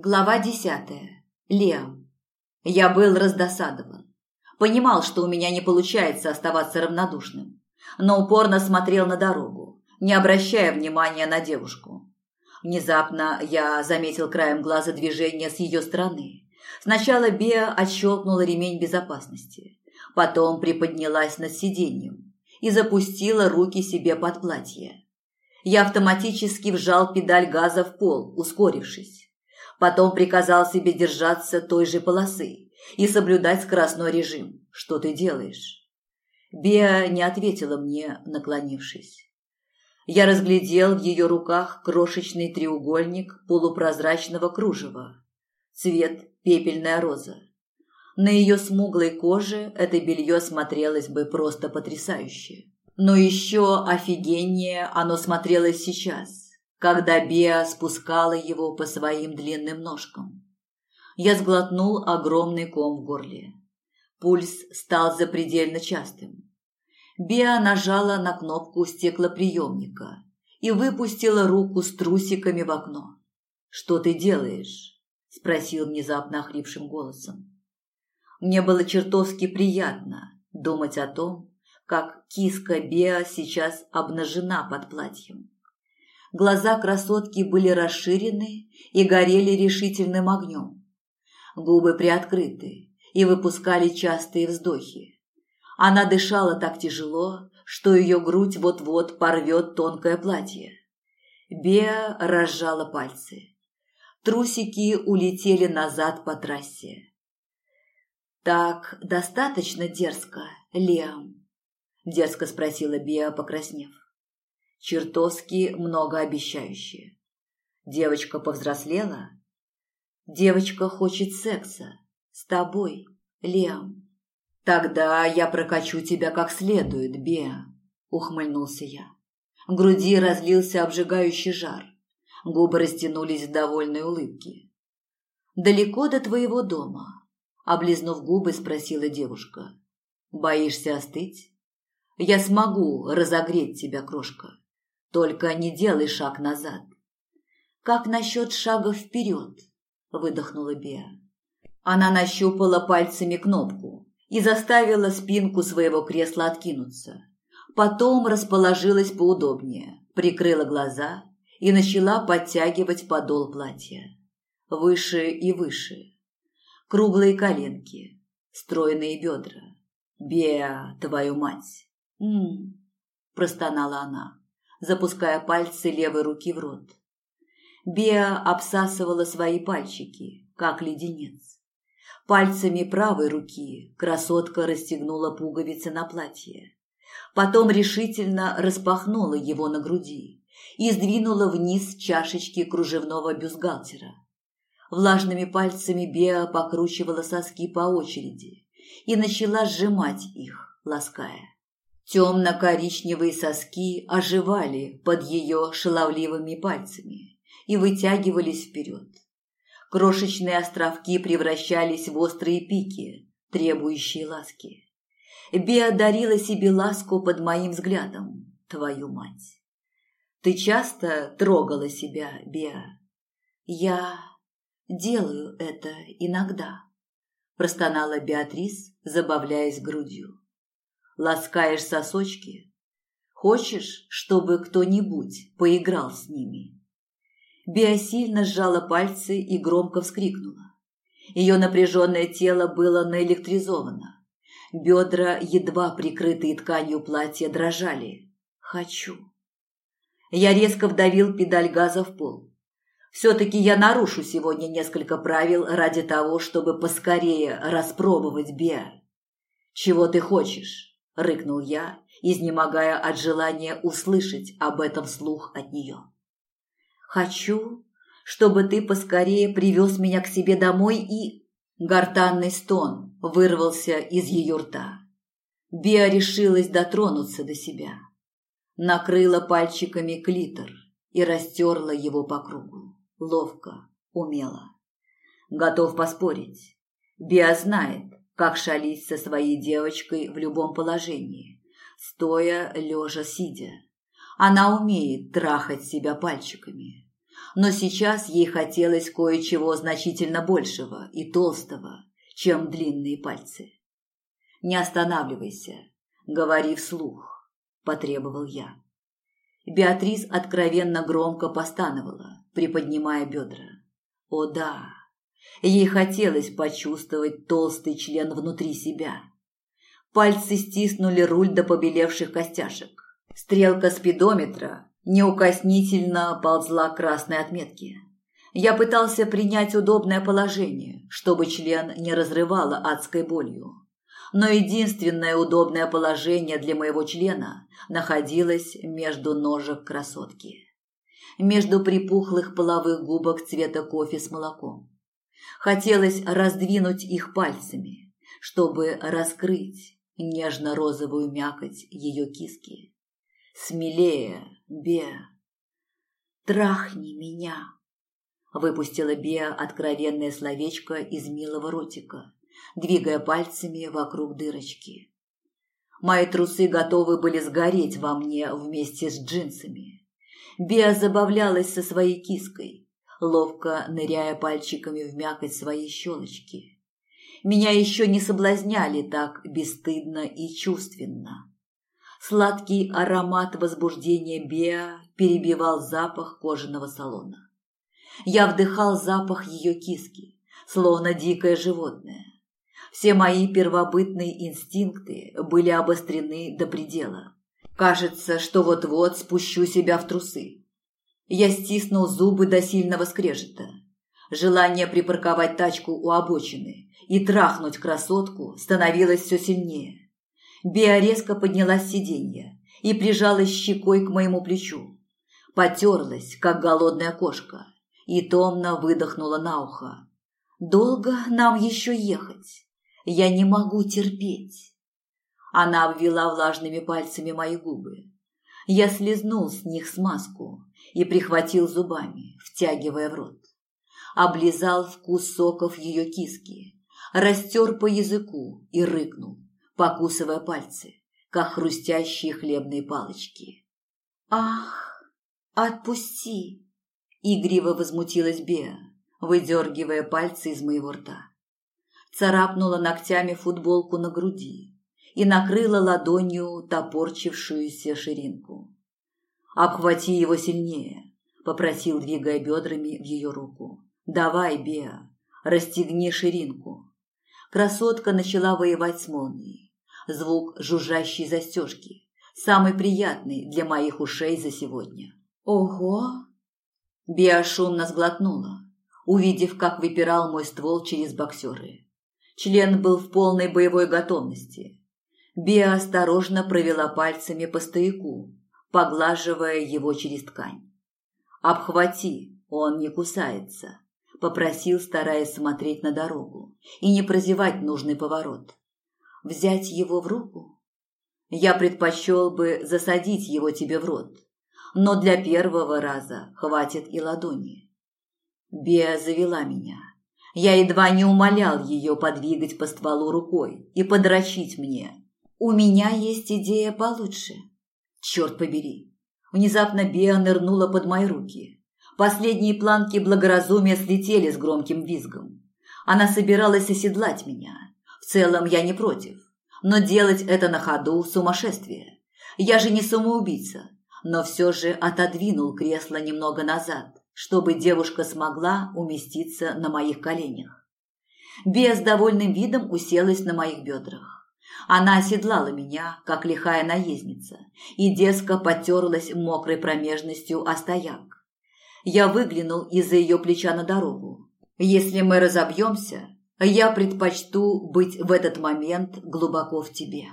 Глава десятая. Лео. Я был раздосадован. Понимал, что у меня не получается оставаться равнодушным, но упорно смотрел на дорогу, не обращая внимания на девушку. Внезапно я заметил краем глаза движение с ее стороны. Сначала Беа отщелкнула ремень безопасности, потом приподнялась над сиденьем и запустила руки себе под платье. Я автоматически вжал педаль газа в пол, ускорившись. Потом приказал себе держаться той же полосы и соблюдать скоростной режим. Что ты делаешь? Беа не ответила мне, наклонившись. Я разглядел в ее руках крошечный треугольник полупрозрачного кружева. Цвет пепельная роза. На ее смуглой коже это белье смотрелось бы просто потрясающе. Но еще офигеннее оно смотрелось сейчас, когда Беа спускала его по своим длинным ножкам. Я сглотнул огромный ком в горле. Пульс стал запредельно частым. Беа нажала на кнопку стеклоприемника и выпустила руку с трусиками в окно. «Что ты делаешь?» – спросил внезапно охрипшим голосом. Мне было чертовски приятно думать о том, как киска Беа сейчас обнажена под платьем. Глаза красотки были расширены и горели решительным огнем. Губы приоткрыты и выпускали частые вздохи. Она дышала так тяжело, что ее грудь вот-вот порвет тонкое платье. Беа разжала пальцы. Трусики улетели назад по трассе. «Так достаточно дерзко, Лиам?» – дерзко спросила Беа, покраснев чертовски многообещающее. Девочка повзрослела? Девочка хочет секса. С тобой, Леом. Тогда я прокачу тебя как следует, Беа, ухмыльнулся я. В груди разлился обжигающий жар. Губы растянулись в довольной улыбке. «Далеко до твоего дома?» Облизнув губы, спросила девушка. «Боишься остыть?» «Я смогу разогреть тебя, крошка. Только не делай шаг назад. Как насчет шага вперед? Выдохнула Беа. Она нащупала пальцами кнопку и заставила спинку своего кресла откинуться. Потом расположилась поудобнее, прикрыла глаза и начала подтягивать подол платья. Выше и выше. Круглые коленки, стройные бедра. «Беа, твою мать!» «М-м-м», простонала она запуская пальцы левой руки в рот. Беа обсасывала свои пальчики, как леденец. Пальцами правой руки красотка расстегнула пуговицы на платье. Потом решительно распахнула его на груди и сдвинула вниз чашечки кружевного бюстгальтера. Влажными пальцами Беа покручивала соски по очереди и начала сжимать их, лаская. Темно-коричневые соски оживали под ее шаловливыми пальцами и вытягивались вперед. Крошечные островки превращались в острые пики, требующие ласки. Беа дарила себе ласку под моим взглядом, твою мать. Ты часто трогала себя, Беа? Я делаю это иногда, простонала Беатрис, забавляясь грудью ласкаешь сосочки? Хочешь, чтобы кто-нибудь поиграл с ними?» Беа сильно сжала пальцы и громко вскрикнула. Ее напряженное тело было наэлектризовано. Бедра, едва прикрытые тканью платья, дрожали. «Хочу». Я резко вдавил педаль газа в пол. Все-таки я нарушу сегодня несколько правил ради того, чтобы поскорее распробовать Беа. Чего ты хочешь? Рыкнул я, изнемогая от желания услышать об этом слух от нее. «Хочу, чтобы ты поскорее привез меня к себе домой и...» Гортанный стон вырвался из ее рта. Биа решилась дотронуться до себя. Накрыла пальчиками клитор и растерла его по кругу. Ловко, умело. Готов поспорить. Биа знает, как шалить со своей девочкой в любом положении, стоя, лежа, сидя. Она умеет трахать себя пальчиками. Но сейчас ей хотелось кое-чего значительно большего и толстого, чем длинные пальцы. «Не останавливайся, говори вслух», – потребовал я. Беатрис откровенно громко постановала, приподнимая бедра. О да, ей хотелось почувствовать толстый член внутри себя. Пальцы стиснули руль до побелевших костяшек. Стрелка спидометра неукоснительно ползла к красной отметке. Я пытался принять удобное положение, чтобы член не разрывало адской болью. Но единственное удобное положение для моего члена находилось между ножек красотки. Между припухлых половых губок цвета кофе с молоком. Хотелось раздвинуть их пальцами, чтобы раскрыть нежно-розовую мякоть ее киски. Смелее, Беа. Трахни меня. Выпустила Беа откровенное словечко из милого ротика, двигая пальцами вокруг дырочки. Мои трусы готовы были сгореть во мне вместе с джинсами. Беа забавлялась со своей киской, ловко ныряя пальчиками в мякоть своей щелочки. Меня еще не соблазняли так бесстыдно и чувственно. Сладкий аромат возбуждения Беа перебивал запах кожаного салона. Я вдыхал запах ее киски, словно дикое животное. Все мои первобытные инстинкты были обострены до предела. Кажется, что вот-вот спущу себя в трусы. Я стиснул зубы до сильного скрежета. Желание припарковать тачку у обочины и трахнуть красотку становилось все сильнее. Беа резко поднялась с сиденья и прижалась щекой к моему плечу. Потерлась, как голодная кошка, и томно выдохнула на ухо. «Долго нам еще ехать? Я не могу терпеть». Она обвела влажными пальцами мои губы. Я слезнул с них смазку и прихватил зубами, втягивая в рот. Облизал вкус соков ее киски, растер по языку и рыкнул покусывая пальцы, как хрустящие хлебные палочки. «Ах, отпусти!» – игриво возмутилась Беа, выдергивая пальцы из моего рта. Царапнула ногтями футболку на груди и накрыла ладонью топорчившуюся ширинку. «Обхвати его сильнее», – попросил, двигая бедрами в ее руку. «Давай, Беа, расстегни ширинку». Красотка начала воевать с молнией звук жужжащей застежки, самый приятный для моих ушей за сегодня. Ого! Биа шумно сглотнула, увидев, как выпирал мой ствол через боксеры. Член был в полной боевой готовности. Биа осторожно провела пальцами по стояку, поглаживая его через ткань. «Обхвати, он не кусается», – попросил, стараясь смотреть на дорогу и не прозевать нужный поворот взять его в руку? Я предпочел бы засадить его тебе в рот, но для первого раза хватит и ладони. Беа завела меня. Я едва не умолял ее подвигать по стволу рукой и подрочить мне. У меня есть идея получше. Черт побери. Внезапно Беа нырнула под мои руки. Последние планки благоразумия слетели с громким визгом. Она собиралась оседлать меня – целом я не против. Но делать это на ходу – сумасшествие. Я же не самоубийца, но все же отодвинул кресло немного назад, чтобы девушка смогла уместиться на моих коленях. Без довольным видом уселась на моих бедрах. Она оседлала меня, как лихая наездница, и дерзко потерлась мокрой промежностью о стояк. Я выглянул из-за ее плеча на дорогу. Если мы разобьемся, я предпочту быть в этот момент глубоко в тебе.